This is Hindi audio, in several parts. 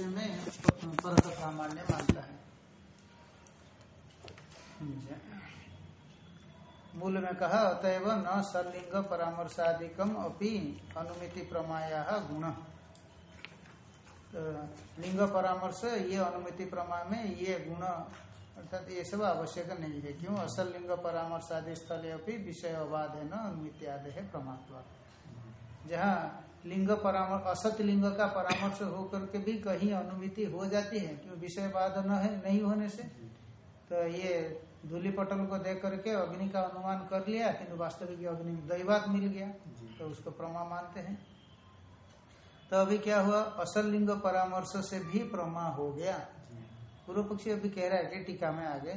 विषय में परत प्रामाण्य मानता है। मूल में कहा, अतएव न सलिंग परामर्शादिकम अपि अनुमिति प्रमाया गुण। तो लिंग परामर्श, ये अनुमिति प्रमा में ये गुण, अर्थात ये सब आवश्यक नहीं है। क्यों? असल लिंग परामर्श आदि स्थल अपनी विषय अबाध है न अनुमिति आदि है प्रमात्वा। जहाँ लिंग परामर्श असत लिंग का परामर्श होकर के भी कहीं अनुमिति हो जाती है क्यों विषय बाध न है नहीं होने से। तो ये धूली पटल को देख करके अग्नि का अनुमान कर लिया किंतु वास्तविक अग्नि दैवात मिल गया तो उसको प्रमा मानते हैं। तो अभी क्या हुआ असल लिंग परामर्श से भी प्रमा हो गया। पूर्व पक्षी अभी कह रहा है कि टीका में आगे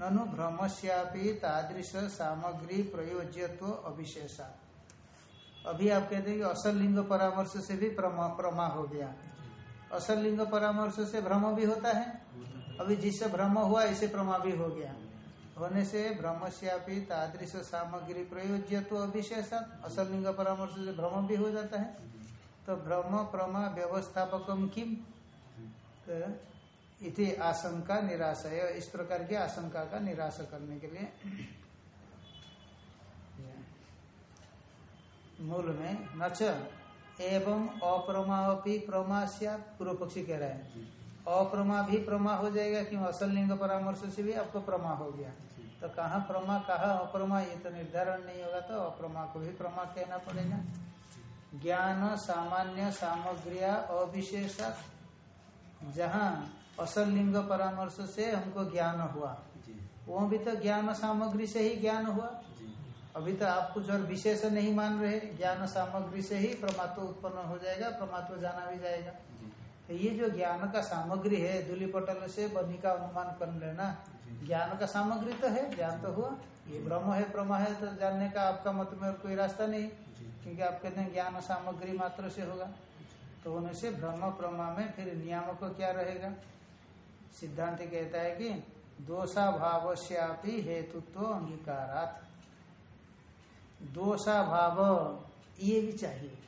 ननु भ्रमश्यापी तादृश सामग्री प्रयोज्यत्व अविशेषा। अभी आप कहते हैं कि असल लिंग परामर्श से भी प्रमा, प्रमा हो गया। असल लिंग परामर्श से भ्रम भी होता है। अभी जिससे भ्रम हुआ इसे प्रमा भी हो गया। होने से भ्रमश्यापी तादृश सामग्री प्रयोज्यत्व अविशेषा असल लिंग परामर्श से भ्रम भी हो जाता है। तो भ्रम प्रमा व्यवस्थापकम किम तो इति आशंका निराशय इस प्रकार की आशंका का निराश करने के लिए। मूल में नच एवं अप्रमा भी प्रमा पूर्व पक्षी कह रहे हैं। अप्रमा भी प्रमा हो जाएगा क्यों? असल लिंग परामर्श से भी आपको प्रमा हो गया। तो कहा प्रमा कहा अप्रमा ये तो निर्धारण नहीं होगा तो अप्रमा को भी प्रमा कहना पड़ेगा। ज्ञान सामान्य सामग्रिया अविशेष जहाँ असल लिंग परामर्श से हमको ज्ञान हुआ। वो भी तो ज्ञान सामग्री से ही ज्ञान हुआ। अभी तो आप कुछ और विशेष नहीं मान रहे ज्ञान सामग्री से ही परमात्मा उत्पन्न हो जाएगा परमात्मा जाना भी जाएगा। तो ये जो ज्ञान का सामग्री है दूली पटल से बनी का अनुमान कर लेना। ज्ञान का सामग्री तो है ज्ञान तो हुआ। ये ब्रह्म है प्रमा है तो जानने का आपका मत में कोई रास्ता नहीं। क्योंकि आप कहते हैं ज्ञान सामग्री मात्र से होगा। तो होने से ब्रह्म प्रमा में फिर नियामक क्या रहेगा? सिद्धांत कहता है कि दोषा भाव श्यापी हेतुत्व अंगीकारात। दोषा भाव ये भी चाहिए।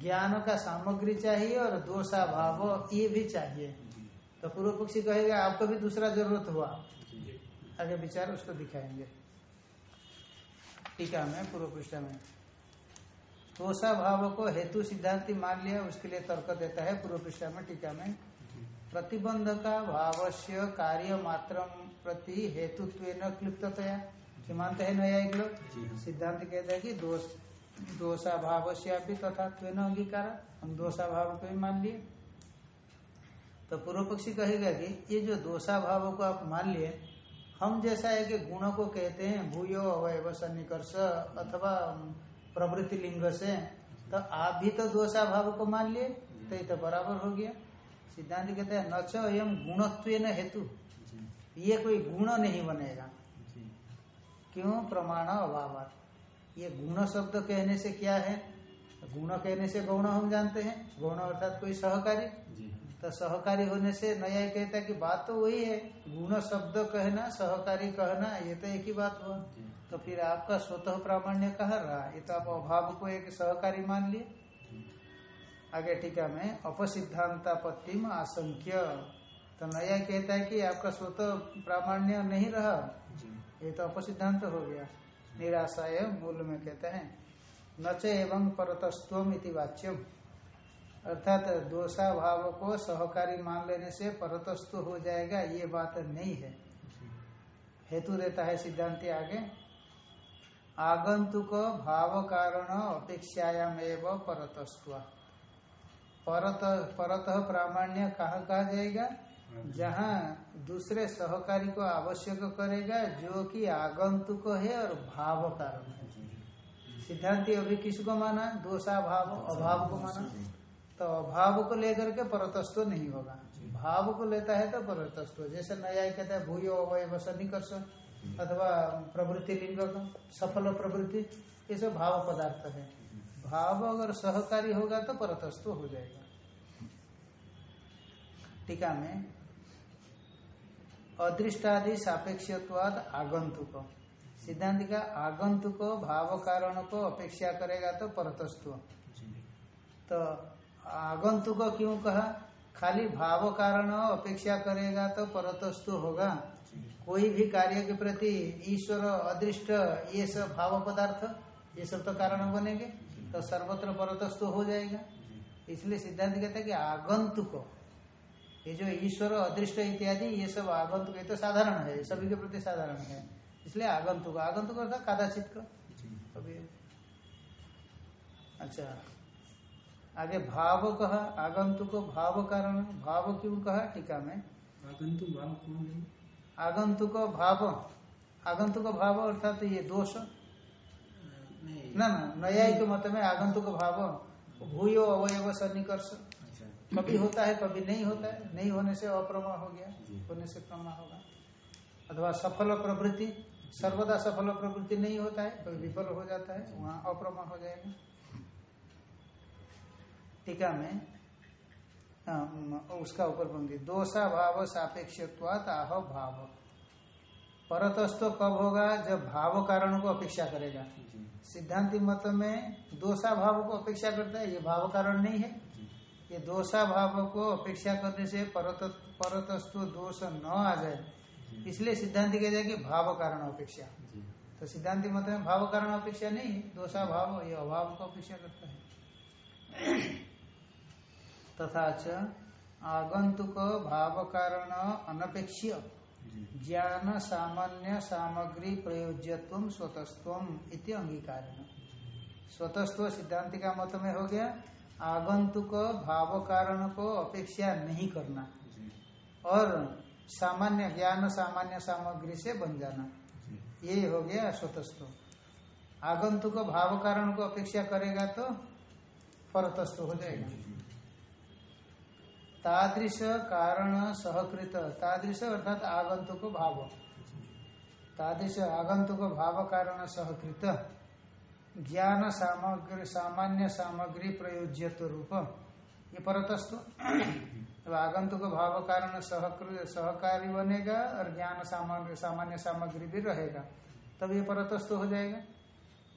ज्ञान का सामग्री चाहिए और दोषा भाव ये भी चाहिए। तो पूर्व पक्षी कहेगा आपको भी दूसरा ज़रूरत हुआ। आगे विचार उसको दिखाएँगे। टीका में पूर्व पृष्ठ में। दोषा भाव को हेतु सिद्धांति मान लिया उसके लिए तर्क देता है पूर्व पृष्ठ में टीका में प्रतिबंध का भाव से कार्य मात्र प्रति हेतुत्व क्लिप्तया कि मानते हैं। न्यायिक लोग सिद्धांत कहता है कि दोष दोषा भाव से तथा त्वेन अंगीकार। हम दोषा भाव को भी मान लिए। तो पूर्व पक्षी कहेगा कि ये जो दोषा भाव को आप मान लिए हम जैसा है कि गुण को कहते हैं भूयो अवयव सन्निकर्ष अथवा प्रवृत्ति लिंग से तो आप भी तो दोषा भाव को मान लिए तो ये तो बराबर हो गया। सिद्धांत कहते हैं नच एवं गुणत्व न हेतु। ये कोई गुण नहीं बनेगा। क्यों प्रमाण अभाव ये गुण शब्द कहने से क्या है? गुण कहने से गौण हम जानते हैं। गौण अर्थात कोई सहकारी। तो सहकारी होने से नया कहता कि बात तो वही है। गुण शब्द कहना सहकारी कहना ये तो एक ही बात हुआ। तो फिर आपका स्वतः प्रामाण्य कहा रहा? ये तो आप अभाव को एक सहकारी मान लिए। आगे टीका में अपसिद्धांतापत्ति में आशंक्य। तो नया कहता है कि आपका स्वतः प्रामाण्य नहीं रहा। ये तो अपसिद्धांत हो गया। निराशाय मूल में कहते हैं नच एवं परतस्व इति वाच्यम। अर्थात दोषा भाव को सहकारी मान लेने से परतस्व हो जाएगा, ये बात नहीं है। हेतु देता है सिद्धांत आगे। आगंतुक भाव कारण अपेक्षायाम एवं परतस्व परत परत प्रामाण्य कहा जाएगा? जहाँ दूसरे सहकारी को आवश्यक करेगा जो कि आगंतुक है और भाव कारण है सिद्धांति अभी किसको माना? दोषा भाव अभाव को माना तो अभाव को लेकर के परतस्व नहीं होगा। भाव को लेता है तो परतस्व। जैसे नया कहता है भूयो अवय सन्निकर्ष अथवा प्रवृत्ति लिंग सफल प्रवृत्ति ये सब भाव पदार्थ है। भाव अगर सहकारी होगा तो परतस्व हो जाएगा। टीका में अदृष्टादि सापेक्षवाद आगंतुक सिद्धांत का आगंतुक भाव कारण को अपेक्षा करेगा तो परतस्व तो आगंतुक क्यों कहा खाली भाव कारण अपेक्षा करेगा तो परतस्तु होगा कोई भी कार्य के प्रति ईश्वर अदृष्ट ये सब भाव पदार्थ ये सब तो कारण बनेंगे तो सर्वत्र परतस्तु हो जाएगा इसलिए सिद्धांत कहता है कि आगंतुक ये जो ईश्वर अदृष्ट इत्यादि ये सब आगंतुक ये तो साधारण है सभी के प्रति साधारण है। इसलिए आगंतुक आगंतुक अर्थात कादाचित का। अभी अच्छा। आगे भाव कहा आगंतुक भाव कारण भाव क्यों कहा टीका में? आगंतुक भाव कौन है आगंतुक भाव। आगंतुक भाव अर्थात तो ये दोष। नहीं। ना ना न्यायिक मत में आगंतुक भाव। भूयो अवयव सन्निकर्ष। कभी होता है कभी नहीं होता है। नहीं होने से अप्रमा हो गया होने से प्रमा होगा। अथवा सफल प्रवृत्ति सर्वदा सफल प्रवृत्ति नहीं होता है कभी विफल हो जाता है वहाँ अप्रमा हो जाएगा। टीका में उसका ऊपर पंक्ति दोषा भाव सापेक्षत्वात आह भाव। परतस्तो कब होगा? जब भाव कारण को अपेक्षा करेगा। सिद्धांति मत में दोषा भाव को अपेक्षा करता है ये भाव कारण नहीं है। ये दोषा भाव को अपेक्षा करने से परत परतस्तु दोष न आ जाए। इसलिए सिद्धांत कह जाए कि भाव कारण अपेक्षा। तो सिद्धांत मत में भाव कारण अपेक्षा नहीं दोषा भाव ये अभाव को अपेक्षा करता है। तथा च आगंतुक भाव कारण अनपेक्ष्य। जी। ज्ञान सामान्य सामग्री प्रयोज्यत्व स्वतस्व इति अंगीकार स्वतस्व सिद्धांति का मत में हो गया आगंतुक भाव कारण को अपेक्षा नहीं करना। और सामान्य ज्ञान सामान्य सामग्री से बन जाना। ये हो गया स्वतस्व आगंतुक भाव कारण को अपेक्षा करेगा तो परतस्व हो जाएगा। तादृश कारण सहकृत। तादृश अर्थात आगंतुक भाव। तादृश आगंतुक भाव कारण सहकृत। ज्ञान सामग्री सामान्य सामग्री प्रयोज्यत्व रूप। ये परतस्व तो आगंतुक भाव कारण सहकृत सहकारी बनेगा और ज्ञान सामग्री सामान्य सामग्री भी रहेगा। तब ये परतस्तु हो जाएगा।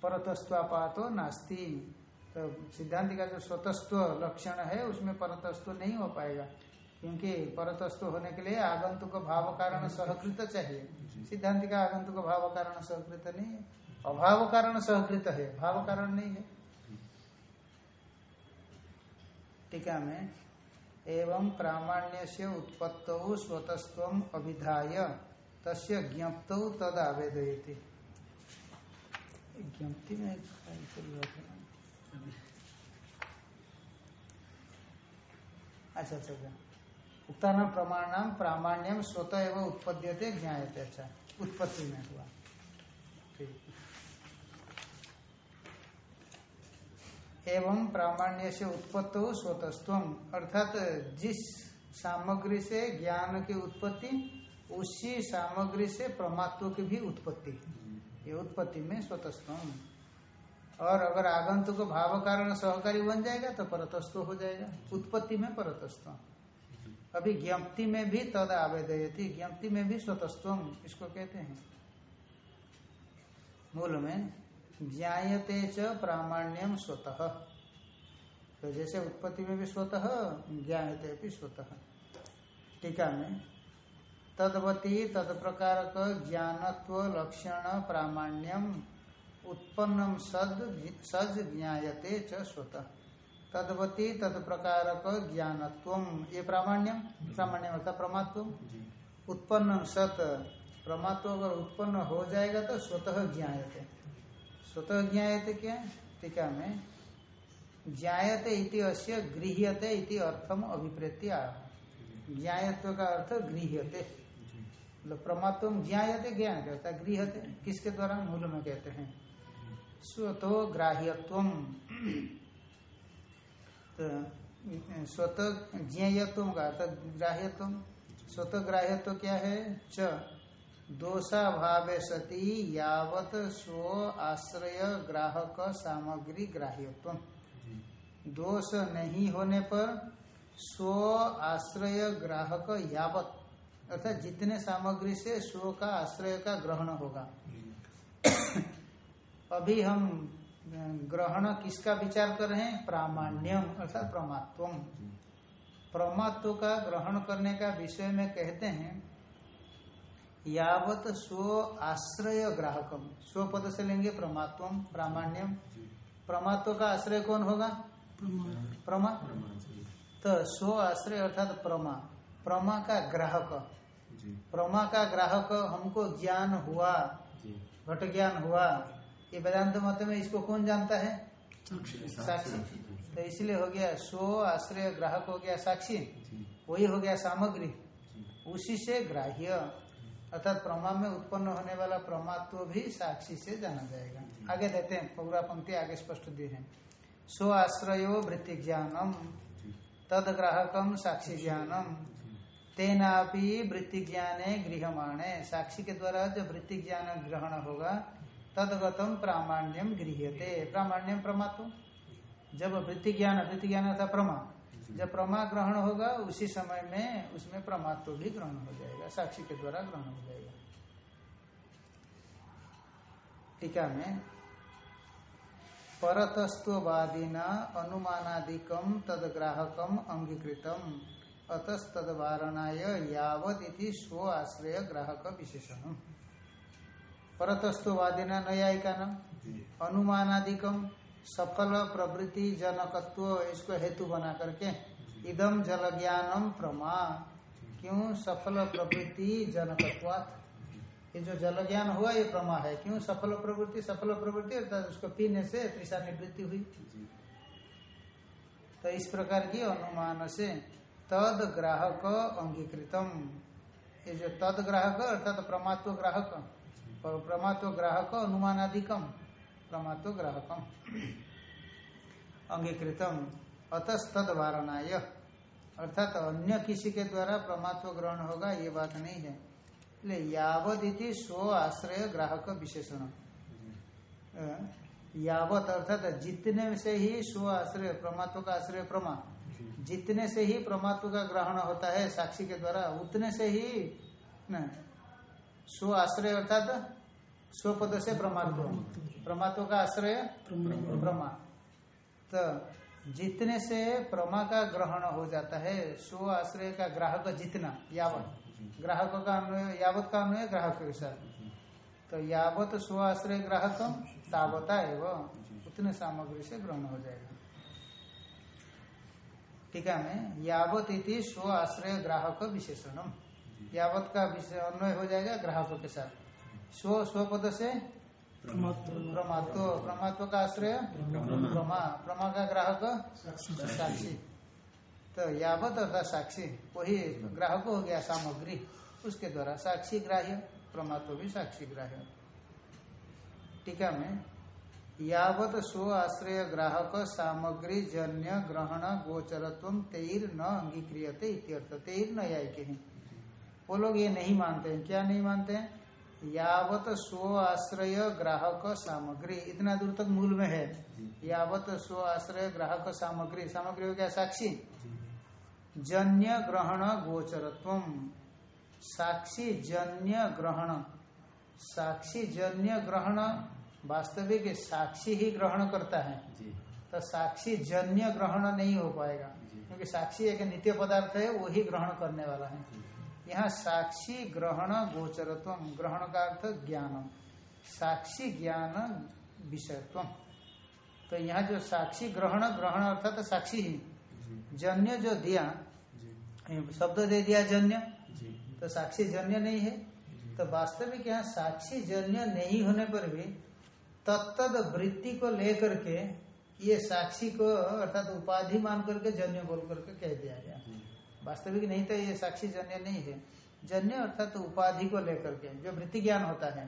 परतस्वापातो नास्ति। तो सिद्धांत का जो स्वतस्व लक्षण है उसमें परतस्तु नहीं हो पाएगा। क्योंकि परतस्तु होने के लिए आगंतुक भाव कारण सहकृत चाहिए। सिद्धांत का आगंतुक भाव कारण सहकृत नहीं है। अभाव कारण सहकृत है। भाव कारण नहीं है। टीका में, एवं प्रामाण्य से उत्पत्त स्वतस्व अभिधाय, तस्य ज्ञप्त तद आवेदयति ज्ञप्ति में। अच्छा अच्छा अच्छा। उक्तान प्रमाणाम प्रामाण्यम स्वतः एवं उत्पद्यते ज्ञाते अच्छा। उत्पत्ति में हुआ। ठीक। एवं प्रामाण्य से उत्पत्त स्वतस्व अर्थात जिस सामग्री से ज्ञान की उत्पत्ति, उसी सामग्री से प्रमात्व की भी उत्पत्ति। ये उत्पत्ति में स्वतस्व और अगर आगंतुक भाव कारण सहकारी बन जाएगा तो परतस्व हो जाएगा। उत्पत्ति में परतस्व अभी ज्ञप्ति में भी तद आवेदयती, ज्ञप्ति में भी स्वतस्व इसको कहते हैं। मूल में ज्ञायते च प्रामाण्यम स्वतः। तो जैसे उत्पत्ति में भी स्वतः ज्ञाते भी स्वतः। टीका में तदवती तत्प्रकार ज्ञानत्व लक्षण प्रामाण्यम उत्पन्नम सद सज ज्ञाते च स्वतः। तदवती तत्प्रकार ज्ञानत्व ये प्रामाण्यम प्रामाण्यम अर्थात प्रमात्व। उत्पन्न सत प्रमात्व अगर उत्पन्न हो जाएगा तो स्वतः ज्ञायते। स्वतः ज्ञायते क्या? टीका में ज्ञायते इति अस्य गृह्यते इति अर्थम अभिप्रेत्य। ज्ञायत्व का अर्थ गृह्यते। मतलब प्रमात्व ज्ञायते ज्ञान करता है गृहते किसके द्वारा? मूल में कहते हैं। स्वतो ग्राह्यत्व। तो स्वतः ज्ञेयत्व का अर्थ ग्राह्यत्व। स्वतः ग्राह्यत्व क्या है? च। दोषाभावे सती यावत स्व आश्रय ग्राहक सामग्री ग्राह्यत्व दोष नहीं होने पर स्व आश्रय ग्राहक यावत अर्थात जितने सामग्री से स्व का आश्रय का ग्रहण होगा। अभी हम ग्रहण किसका विचार कर रहे हैं? प्रामाण्यम अर्थात प्रमात्वम। प्रमात्व का ग्रहण करने का विषय में कहते हैं यावत स्व आश्रय ग्राहकम। स्व पद से लेंगे प्रमात्व प्रामाण्यम। प्रमात्व का आश्रय कौन होगा? प्रमा। तो स्व आश्रय अर्थात प्रमा। प्रमा का ग्राहक। प्रमा का ग्राहक हमको ज्ञान हुआ। घट ज्ञान हुआ। ये वेदांत मत में इसको कौन जानता है? साक्षी। तो इसलिए हो गया स्व आश्रय ग्राहक हो गया साक्षी। वही हो गया सामग्री। उसी से ग्राह्य। अर्थात प्रमा में उत्पन्न होने वाला प्रमात्व भी साक्षी से जाना जाएगा। आगे देते हैं पौरा पंक्ति आगे स्पष्ट दिए हैं। स्व आश्रयो वृत्ति ज्ञानम, तद ग्राहकम साक्षी ज्ञानम। तेनापि वृत्ति ज्ञाने गृहमाणे साक्षी के द्वारा जो वृत्ति ज्ञान ग्रहण होगा, तदगतम प्रामाण्यम गृह्यते। प्रामाण्यम प्रमात्व जब वृत्ति ज्ञान वृत्ति ज्ञान था प्रमा जब प्रमा ग्रहण होगा उसी समय में उसमें प्रमात्व भी ग्रहण हो जाएगा साक्षी के द्वारा ग्रहण हो जाएगा। टीका में परतस्त्ववादिना अनुमानादिकम तदग्राहकम अंगीकृतम अतस्तद वारणाय यावत इति स्व आश्रय ग्राहक विशेषण परतस्त्ववादिना न्यायिका न अनुमानादिकम सफल प्रवृत्ति जनकत्व इसको हेतु बना करके इदम जल ज्ञानम प्रमा। क्यों? सफल प्रवृत्ति जनकत्वात्। ये जो जल ज्ञान हुआ, ये प्रमा है। क्यों? सफल प्रवृत्ति सफल प्रवृत्ति, अर्थात उसको पीने से तृषा निवृत्ति हुई। तो इस प्रकार की अनुमान से तद ग्राहक अंगीकृतम। ये जो तद ग्राहक, अर्थात प्रमात्व ग्राहक प्रमात्व ग्राहक अनुमानादिकम प्रमात्व ग्राहकम अंगीकृतम। अतस्तद वारणाय अर्थात अन्य किसी के द्वारा प्रमात्व ग्रहण होगा, ये बात नहीं है। इसलिए यावत इति स्व आश्रय ग्राहक विशेषण यावत अर्थात जितने से ही स्व आश्रय प्रमात्व का आश्रय प्रमा। जितने से ही प्रमात्व का ग्रहण होता है साक्षी के द्वारा, उतने से ही स्व आश्रय अर्थात स्वपद से प्रमात्व प्रमात्व का आश्रय? प्रमा तो जितने से प्रमा का ग्रहण हो जाता है स्व आश्रय का ग्राहक जितना यावत। ग्राहक का अन्वय यावत का अन्वय ग्राहक के साथ। तो यावत स्व आश्रय ग्राहक तावता एवं उतने सामग्री से ग्रहण हो जाएगा। टीका में यावत इति स्व आश्रय ग्राहक विशेषणम। यावत का अन्वय हो जाएगा ग्राहकों के साथ। स्व स्वपद से प्रमात्व. प्रमात्व का आश्रय? प्रमा प्रमा का ग्राहक? साक्षी. तो यावत अर्थात साक्षी. वही ग्राहक हो गया सामग्री. उसके द्वारा साक्षी ग्राह्य प्रमात्व भी साक्षी ग्राह्य. टीका में यावत स्व आश्रय ग्राहक सामग्री जन्य ग्रहण गोचरत्व तेर न अंगीक्रियते इत्यर्थ. तेर न के वो लोग ये नहीं मानते हैं. क्या नहीं मानते हैं? यावत स्व आश्रय ग्राहक सामग्री। इतना दूर तक मूल में है। यावत स्व आश्रय ग्राहक सामग्री। सामग्री हो गया साक्षी। जन्य ग्रहण गोचरत्व साक्षी जन्य ग्रहण। साक्षी जन्य ग्रहण वास्तविक साक्षी ही ग्रहण करता है। तो साक्षी जन्य ग्रहण नहीं हो पाएगा। क्योंकि साक्षी एक नित्य पदार्थ है वो ही ग्रहण करने वाला है। यहाँ साक्षी ग्रहण गोचरत्व ग्रहण का अर्थ ज्ञान साक्षी ज्ञान विषयत्व तो यहाँ जो साक्षी ग्रहण ग्रहण अर्थात तो साक्षी ही। जन्य जो दिया शब्द दे दिया जन्य। तो साक्षी जन्य नहीं है। तो वास्तविक यहाँ साक्षी जन्य नहीं होने पर भी तत्द वृत्ति को लेकर के ये साक्षी को अर्थात उपाधि मान करके जन्य बोल करके कह दिया गया। वास्तविक नहीं तो ये साक्षी जन्य नहीं है। जन्य अर्थात तो उपाधि को लेकर के जो वृत्ति ज्ञान होता है।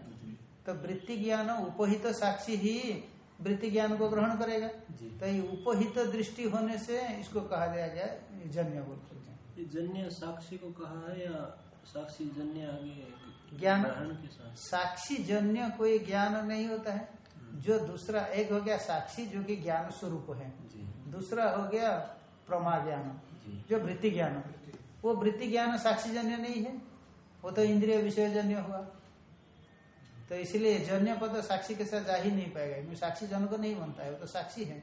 तो वृत्ति ज्ञान उपहित तो साक्षी ही वृत्ति ज्ञान को ग्रहण करेगा। तो ये उपहित तो दृष्टि होने से इसको कहा गया गया जन्य बोल करके जन्य साक्षी को कहा है या साक्षी जन्य आगे ज्ञान के साथ? साक्षी जन्य कोई ज्ञान नहीं होता है। जो दूसरा एक हो गया साक्षी जो कि ज्ञान स्वरूप है। दूसरा हो गया प्रमा ज्ञान। जो वृत्ति ज्ञान वो वृत्ति ज्ञान साक्षी जन्य नहीं है। वो तो इंद्रिय विषय जन्य हुआ। तो इसलिए जन्य पद साक्षी के साथ जा ही नहीं पाएगा। क्योंकि साक्षी जन को नहीं बनता है वो तो साक्षी है।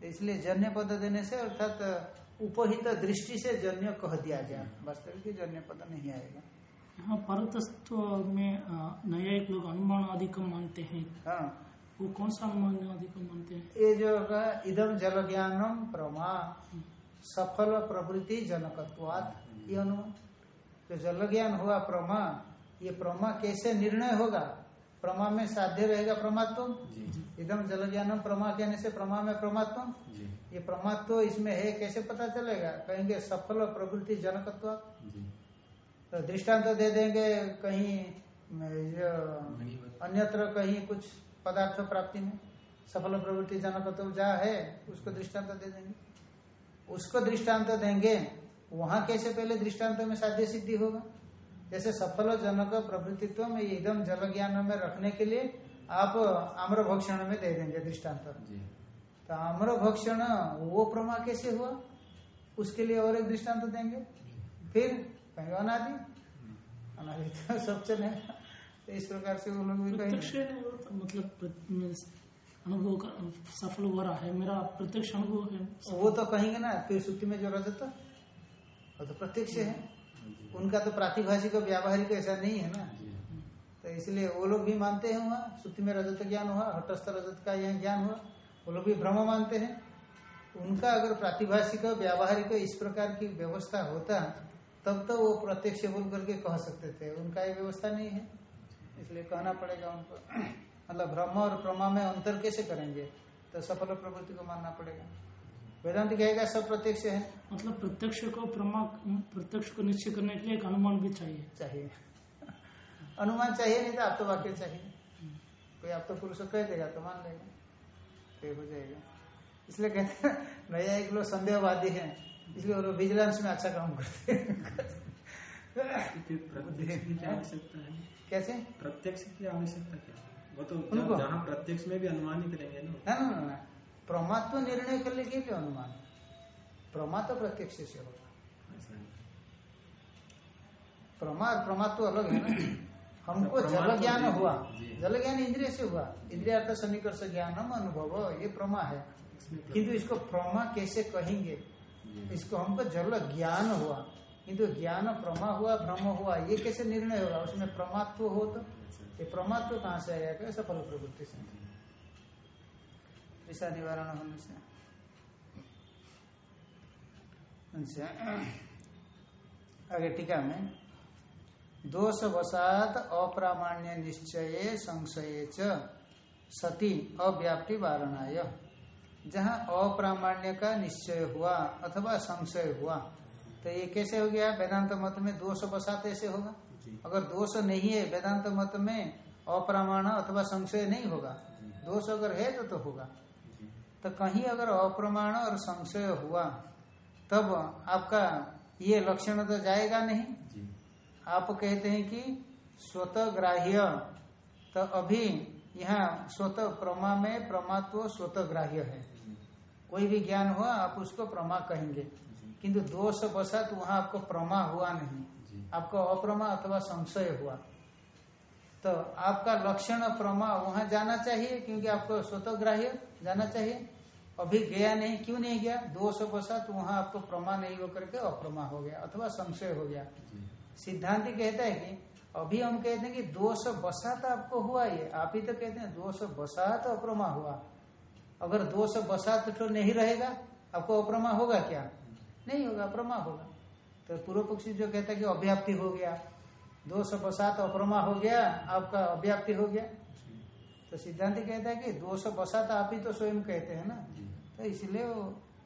तो इसलिए जन्य पद देने से अर्थात तो उपहित तो दृष्टि से जन्य कह दिया गया। वास्तविक जन्य पद नहीं आएगा। यहाँ परतत्व में न्यायिक लोग अनुमान अधिकम मानते हैं। हाँ। वो कौन सा अनुमान अधिकम मानते हैं? ये जो इदम जल ज्ञानम प्रमा। सफल प्रवृत्ति जनकत्वात। ये अनुमान जो जल ज्ञान हुआ प्रमा ये प्रमा कैसे निर्णय होगा? प्रमा में साध्य रहेगा प्रमात्व एकदम जल ज्ञान प्रमा कहने से प्रमा में प्रमात्व ये प्रमात्व इसमें है कैसे पता चलेगा? कहेंगे सफल प्रवृत्ति जनकत्वात तो दृष्टांत तो दे देंगे कहीं अन्यत्र कहीं कुछ पदार्थ प्राप्ति में। सफल प्रवृत्ति जनकत्व तो जहाँ है उसको दृष्टांत दे देंगे। उसको दृष्टांत देंगे वहाँ कैसे पहले दृष्टांत में साध्य सिद्धि होगा? जैसे सफल जनक प्रवृत्तित्व में एकदम जल ज्ञान में रखने के लिए आप आम्र भक्षण में दे देंगे दृष्टांत। तो आम्र भक्षण वो प्रमा कैसे हुआ? उसके लिए और एक दृष्टांत देंगे। फिर कहेंगे अनादि अनादि तो सब चलेगा तो इस प्रकार से वो लोग भी कहेंगे। मतलब प्रत- में अनुभव का, सफल हो रहा है, मेरा प्रत्यक्ष अनुभव है। वो तो कहेंगे ना, फिर सुक्ति में जो रजत वो तो प्रत्यक्ष है। उनका तो प्रातिभाषिक व्यावहारिक ऐसा नहीं है ना। तो इसलिए वो लोग भी मानते हैं वहाँ सुक्ति में रजत ज्ञान हुआ, हटस्थ रजत का यह ज्ञान हुआ, वो लोग भी भ्रम मानते हैं। उनका अगर प्रातिभाषिक व्यावहारिक इस प्रकार की व्यवस्था होता, तब तो वो प्रत्यक्ष बोल करके कह सकते थे। उनका ये व्यवस्था नहीं है। इसलिए कहना पड़ेगा उनको। मतलब ब्रह्म और प्रमा में अंतर कैसे करेंगे? तो सफल प्रवृत्ति को मानना पड़ेगा। वेदांत कहेगा सब प्रत्यक्ष है। मतलब प्रत्यक्ष को प्रमा प्रत्यक्ष को निश्चय करने के लिए एक अनुमान भी चाहिए। चाहिए। अनुमान चाहिए नहीं तो आप तो वाक्य चाहिए। कोई आप तो पुरुष कह देगा तो मान लेगा। तो हो जाएगा। इसलिए कहते हैं नया एक लोग संदेहवादी है। इसलिए वो लोग विजिलेंस में अच्छा काम करते हैं। प्रत्यक्ष की आवश्यकता है? कैसे? प्रत्यक्ष की आवश्यकता क्या? है? वो तो उनको? जहाँ प्रत्यक्ष में भी अनुमान ही करेंगे ना। ना ना ना, ना प्रमात्व निर्णय करने के लिए अनुमान प्रमात्व प्रत्यक्ष से होगा प्रमा और प्रमात्व अलग है ना। हमको तो जल ज्ञान हुआ। जल ज्ञान इंद्रिय से हुआ। इंद्रियार्थ सन्निकर्ष ज्ञानम अनुभव ये प्रमा है। किंतु इसको प्रमा कैसे कहेंगे? इसको हमको जल ज्ञान हुआ। किंतु ज्ञान प्रमा हुआ भ्रम हुआ, ये कैसे निर्णय होगा? उसमें प्रमात्व हो तो? ये प्रमात्व कहाँ से आएगा सफल प्रवृत्ति से? ऐसा निवारण होने से। आगे टीका में दोष वसात अप्रामाण्य निश्चय संशय च सती अव्याप्ति वारणाय। जहाँ अप्रामाण्य का निश्चय हुआ अथवा संशय हुआ तो ये कैसे हो गया? वेदांत मत में दोष वसात ऐसे होगा? अगर दोष नहीं है वेदांत मत में अप्रमाण अथवा संशय नहीं होगा। दोष अगर है तो तो होगा। तो कहीं अगर अप्रमाण और संशय हुआ तब आपका ये लक्षण तो जाएगा नहीं। आप कहते हैं कि स्वतः ग्राह्य तो अभी यहाँ स्वतः प्रमा में प्रमात्व स्वतः ग्राह्य है कोई भी ज्ञान हुआ आप उसको प्रमा कहेंगे। किंतु दोष वसात वहाँ आपको प्रमा हुआ नहीं। आपको अप्रमा अथवा संशय हुआ। तो आपका लक्षण प्रमा वहाँ जाना चाहिए क्योंकि आपको स्वतः ग्राह्य जाना चाहिए। अभी गया नहीं क्यों नहीं गया? दोष वसात वहाँ आपको प्रमा नहीं होकर के अप्रमा हो गया अथवा संशय हो गया। सिद्धांत सिद्धांति कहता है कि अभी हम कहते हैं कि दोष बसात आपको हुआ ये। आप ही तो कहते हैं दोष बसात अप्रमा हुआ। अगर दोष बसात तो नहीं रहेगा आपको अप्रमा होगा क्या? नहीं होगा अप्रमा होगा। तो पूर्व पक्षी जो कहता है कि अव्याप्ति हो गया। दोष बसात अप्रमा हो गया आपका अव्याप्ति हो गया। तो सिद्धांति कहता है कि दोष बसात आप ही तो स्वयं कहते हैं ना। तो इसलिए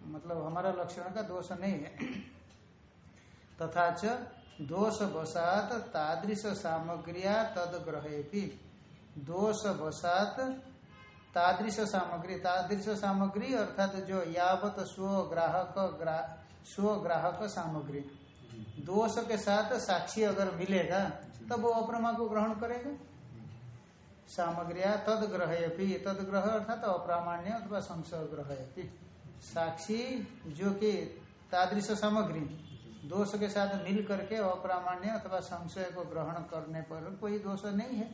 मतलब हमारा लक्षण का दोष नहीं है। तथा च दोष वसात तादृश सामग्रिया तद ग्रहे दोष बसात तादृश सामग्री तादृश सामग्री अर्थात जो यावत स्वग्राहक ग्रा, स्वग्राहक सामग्री दोष के साथ साक्षी अगर मिलेगा तब वो अप्रमा को ग्रहण करेगा। सामग्रिया तद ग्रहयपि तद ग्रह अर्थात अप्रामाण्य अथवा संशय ग्रहयपि साक्षी जो कि तादृश सामग्री दोष के साथ मिल करके अप्रामाण्य अथवा संशय को ग्रहण करने पर कोई दोष नहीं है।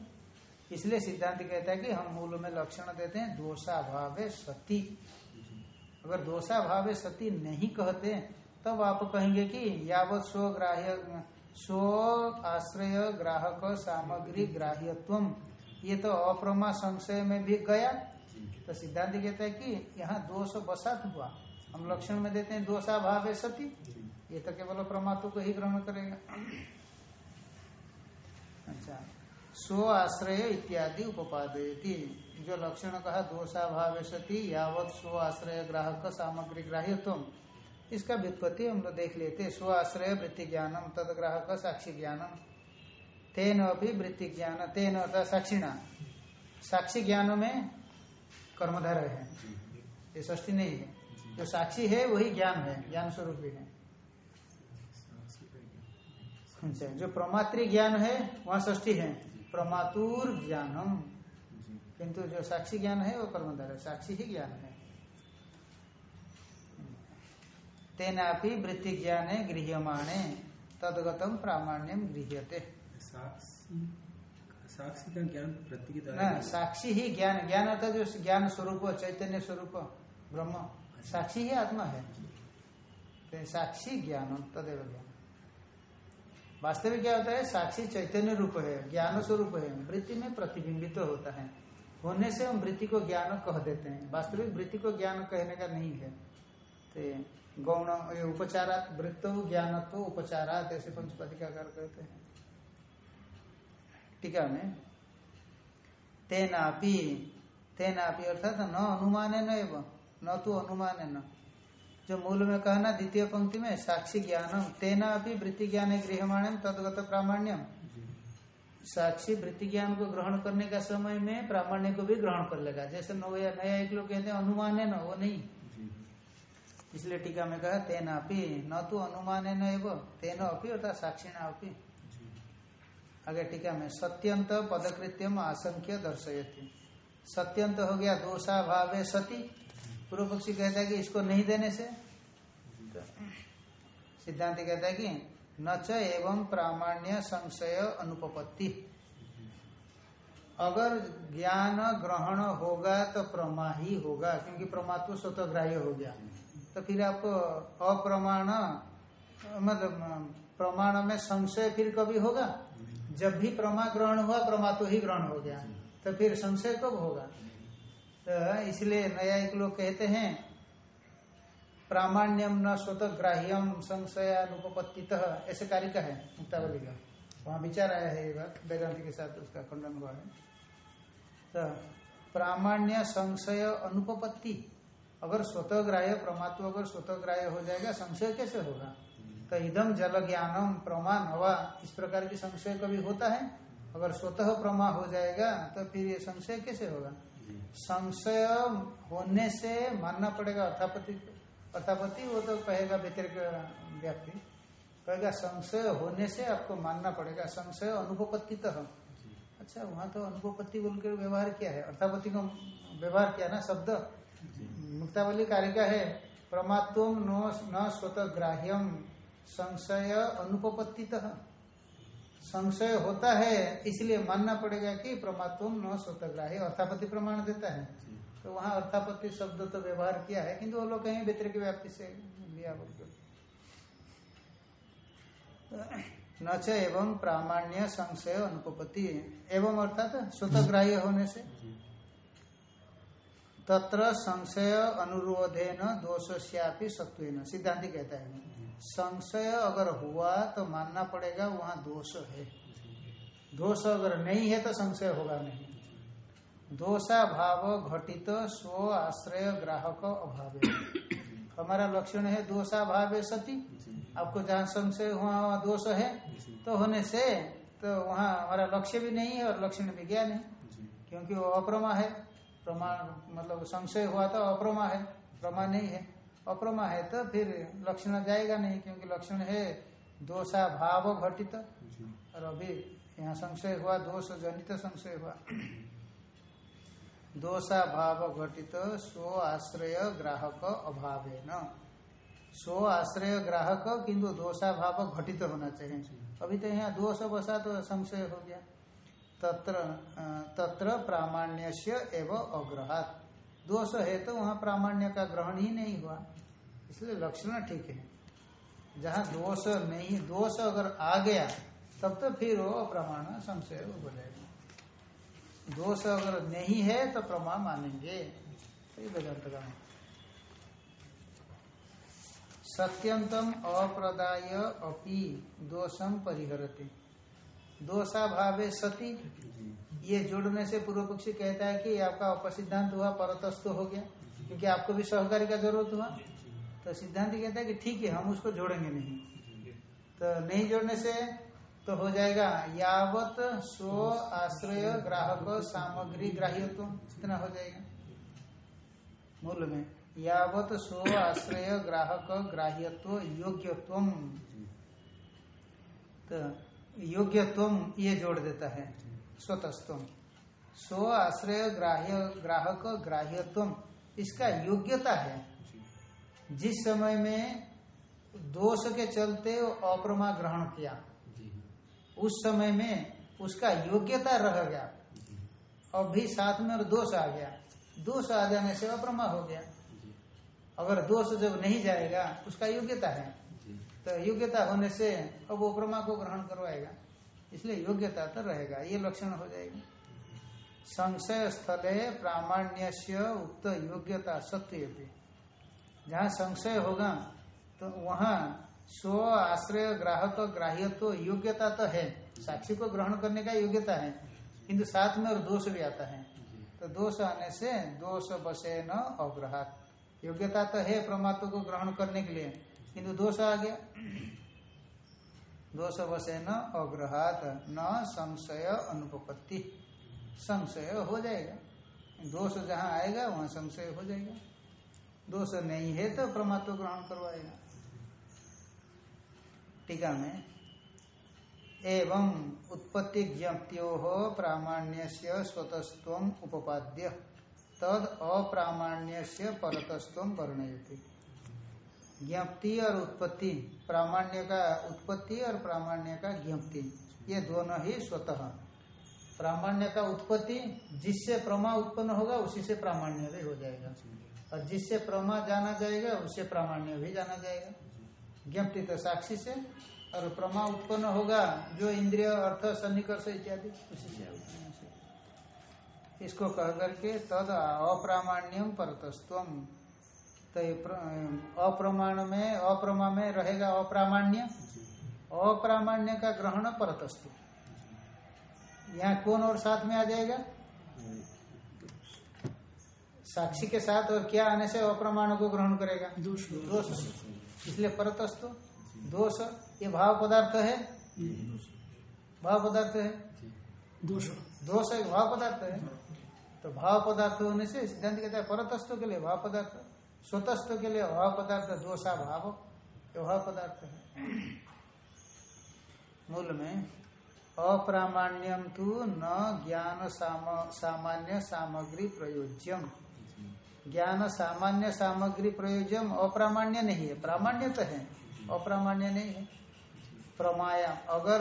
इसलिए सिद्धांत कहता है कि हम मूल में लक्षण देते हैं दोषाभाव सती। अगर दोषा भावे सती नहीं कहते, तब आप कहेंगे कि यावत स्व ग्राह्य स्व आश्रय ग्राहक सामग्री ग्राह्यत्व ये तो अप्रमा संशय में भी गया। तो सिद्धांत कहता है कि यहाँ दोष बसात हुआ। हम लक्षण में देते हैं दोषा भाव सती। ये तो केवल प्रमात्व को ही ग्रहण करेगा। अच्छा। स्व आश्रय इत्यादि उपादयती। जो लक्षण कहा दोषाभाव सती यावत स्व आश्रय ग्राहक सामग्री ग्राह्यत्व इसका व्युत्पत्ति हम लोग देख लेते स्व आश्रय वृत्ति ज्ञानम, तद ग्राहक, साक्षी ज्ञानम। तेन अभी वृत्ति ज्ञान, तेन अर्थात साक्षिणा। साक्षी ज्ञान में कर्मधार है। ये ष्ठी नहीं है। जो साक्षी है, वही ज्ञान है ज्ञान स्वरूप भी है। अच्छा जो प्रमात्री ज्ञान है, वहाँ ष्ठी है। प्रमातुर ज्ञानम किंतु जो साक्षी ज्ञान है वो कर्मधार है। साक्षी ही ज्ञान है। तेनापि वृत्ति ज्ञान गृह्यमाणे। तदगतम प्रामाण्यम गृह्यते। साक्षी का ज्ञान की साक्षी ही ज्ञान। ज्ञान अर्थात जो ज्ञान स्वरूप चैतन्य स्वरूप ब्रह्म। साक्षी ही आत्मा है। तो साक्षी ज्ञान तदेव ज्ञान। वास्तविक क्या होता है? साक्षी चैतन्य रूप है ज्ञान स्वरूप है। वृत्ति में प्रतिबिंबित तो होता है। होने से हम वृत्ति को ज्ञान कह देते हैं। वास्तविक वृत्ति को ज्ञान कहने का नहीं है। तो गौण, ये उपचारात, वृत्त ज्ञान तो उपचारात, ऐसे पंचपतिकाकार कहते हैं। टीका में तेनापि तेनापि अर्थात न अनुमान न एवं, न तो अनुमान न जो मूल में कहना द्वितीय पंक्ति में, साक्षी ज्ञानम तेना भी वृत्ति ज्ञान गृहमाण्यम तदगत प्रामाण्यम। साक्षी वृत्ति ज्ञान को ग्रहण करने का समय में प्रामाण्य को भी ग्रहण कर लेगा। जैसे नया नया एक लोग कहते हैं अनुमान है न वो नहीं। इसलिए टीका में कहा तेना भी न तो अनुमान है न एवं तेना अपी अर्थात साक्षिणा अपी। आगे टीका में सत्यंत पदकृत्यम आसंख्य दर्शयती। सत्यंत हो गया दोषा भाव सती। पूर्व पक्षी कहता है कि इसको नहीं देने से। सिद्धांत कहता है कि न च एवं प्रामाण्य संशय अनुपपत्ति। अगर ज्ञान ग्रहण होगा तो प्रमा ही होगा, क्योंकि प्रमात्व स्वतः ग्राह्य हो गया। तो फिर आपको अप्रमाण मतलब प्रमाण में संशय फिर कभी होगा? जब भी प्रमा ग्रहण हुआ प्रमात्व ही ग्रहण हो गया। तो फिर संशय कब होगा? तो इसलिए नया एक लोग कहते हैं प्रामाण्यम न स्वतः ग्राह्यम संशयानुपत्ति ऐसे कार्य का है मुक्तावली का। वहाँ विचार आया है ये बात वेदांति के साथ उसका खंडन हुआ है। तो प्रामाण्य संशय अनुपत्ति अगर स्वतः ग्राह्य प्रमात्व अगर स्वतः ग्राह्य हो जाएगा संशय कैसे होगा? तो इदम जल ज्ञानम प्रमाण हवा इस प्रकार की संशय कभी होता है? अगर स्वतः प्रमा हो जाएगा तो फिर ये संशय कैसे होगा? संशय होने से मानना पड़ेगा अर्थापति अर्थापति वो तो कहेगा व्यतिरिक व्यक्ति। कहेगा संशय होने से आपको मानना पड़ेगा। संशय अनुपत्ति तो अच्छा वहाँ तो अनुपत्ति बोल कर व्यवहार किया है। अर्थापति को व्यवहार किया ना शब्द? मुक्तावली कार्य का है प्रमात्व न स्वतः ग्राह्यम संशय अनुपत्ति संशय होता है इसलिए मानना पड़ेगा कि प्रमात्म न स्वतः स्वतग्राही अर्थापति प्रमाण देता है। तो वहाँ अर्थापत्ति शब्द तो व्यवहार किया है, किंतु वो लोग कहीं व्यतिरिक व्याप्ति से लिया बोल न च एवं प्रामाण्य संशय अनुपति एवं अर्थात स्वतग्राह्य होने से। तत्र संशय अनुरोधे न दोष सत्व सिद्धांति कहता है। संशय अगर हुआ तो मानना पड़ेगा वहाँ दोष है। दोष अगर नहीं है तो संशय होगा नहीं। दोषा भाव घटित स्व आश्रय ग्राहक अभाव। हमारा लक्षण है दोषा भाव सती। आपको जहाँ संशय हुआ वहाँ दोष है। तो होने से तो वहाँ हमारा लक्ष्य भी नहीं है और लक्षण भी गया नहीं क्योंकि वो अप्रमा है। प्रमाण मतलब संशय हुआ तो अप्रमा है। प्रमा नहीं है। अप्रमा है तो फिर लक्षण जाएगा नहीं क्योंकि लक्षण है दोषा भाव घटित और अभी यहाँ संशय हुआ दोष जनित संशय हुआ। दोषा भाव घटित स्व आश्रय ग्राहक अभाव न स्व आश्रय ग्राहक किंतु दोषा भाव घटित होना चाहिए अभी तो यहाँ दोष बसा तो संशय हो गया। तत्र तत्र प्रामाण्य एवं अग्रहात। दोष है तो वहाँ प्रामाण्य का ग्रहण ही नहीं हुआ। इसलिए लक्षण ठीक है। जहाँ दोष नहीं, दोष अगर आ गया, तब तो फिर वो अप्रमाण संशय जाएगा। दोष अगर नहीं है तो प्रमाण मानेंगे। वेदांत का सत्यंतम अप्रदाय अपि दोषम परिहरते। दोषाभावे सती। ये जोड़ने से पूर्व पक्षी कहता है कि आपका अपसिद्धांत हुआ, परतस्त हो गया। क्योंकि आपको भी सहकारी का ज़रूरत हुआ। तो सिद्धांत कहता है कि ठीक है, हम उसको जोड़ेंगे नहीं। तो नहीं जोड़ने से तो हो जाएगा यावत स्व आश्रय ग्राहक सामग्री ग्राह्यत्व इतना हो जाएगा? मूल में, यावत स्व आश्रय ग्राहक ग्राह्यत्व योग्यत्व तो योग्यत्व ये जोड़ देता है, स्वतस्तम। स्व आश्रय ग्राह्य, ग्राहक ग्राह्यत्व इसका योग्यता है। जिस समय में दोष के चलते अप्रमा ग्रहण किया उस समय में उसका योग्यता रह गया। और भी साथ में और दोष आ गया। दोष आ जाने से अप्रमा हो गया। अगर दोष जब नहीं जाएगा उसका योग्यता है। तो योग्यता होने से अब वो प्रमा को ग्रहण करवाएगा। इसलिए योग्यता तो रहेगा ये लक्षण हो जाएगा। संशय स्थले प्रामाण्य उक्त योग्यता सत्य भी जहाँ संशय होगा तो वहाँ स्व आश्रय ग्राहक ग्राह्य तो योग्यता तो है। साक्षी को ग्रहण करने का योग्यता है। किंतु साथ में और दोष भी आता है। तो दोष आने से दोष बसे न अग्रहात। योग्यता तो है परमात्मा को ग्रहण करने के लिए। किंतु दोष आ गया। दोष बसे न अग्रहात, न संशय अनुपत्ति संशय हो जाएगा। दोष जहाँ आएगा, वहाँ संशय हो जाएगा। दोष नहीं है तो परमात्मा ग्रहण करवाएगा। टीका में, एवं उत्पत्ति ज्ञप्त्यो प्रामाण्य से स्वतस्व उपपाद्य, तद अप्रामाण्य परतस्व वर्णयति। ज्ञप्ति और उत्पत्ति, प्रामाण्य का उत्पत्ति और प्रामाण्य का ज्ञप्ति, ये दोनों ही स्वतः। प्रामाण्य का उत्पत्ति, जिससे प्रमा उत्पन्न होगा, उसी से प्रामाण्य भी हो जाएगा। और जिससे प्रमा जाना जाएगा उससे प्रामाण्य भी जाना जाएगा। ज्ञप्ति तो साक्षी से और प्रमा उत्पन्न होगा जो इंद्रिय अर्थ सन्निकर्ष इत्यादि उसी से इसको कह करके तद अप्रामाण्यम परतस्वम तो अप्रमाण में अप्रमा में रहेगा अप्रामाण्य? अप्रामाण्य का ग्रहण परतस्तु यहाँ कौन और साथ में आ जाएगा? साक्षी के साथ और क्या आने से अप्रमाण को ग्रहण करेगा? दोष। दोष। इसलिए परतस्तु दोष ये भाव पदार्थ है? भाव पदार्थ है? दोष। दोष एक भाव पदार्थ है? तो भाव पदार्थ होने से सिद्धांत कहता है परतस्तु के लिए भाव पदार्थ स्वतस्व के लिए अभाव पदार्थ दोषा भाव ये भाव पदार्थ है। मूल में अप्रामाण्यम तो न ज्ञान साम, सामान्य सामग्री प्रयोज्यम। ज्ञान सामान्य सामग्री प्रयोजन अप्रामाण्य नहीं है। प्रामाण्य तो है। अप्रामाण्य नहीं है। प्रमाया, अगर